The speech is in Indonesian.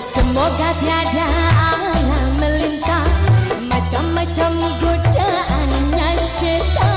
Semoga tiada alam melintang. Macam-macam godaan syaitan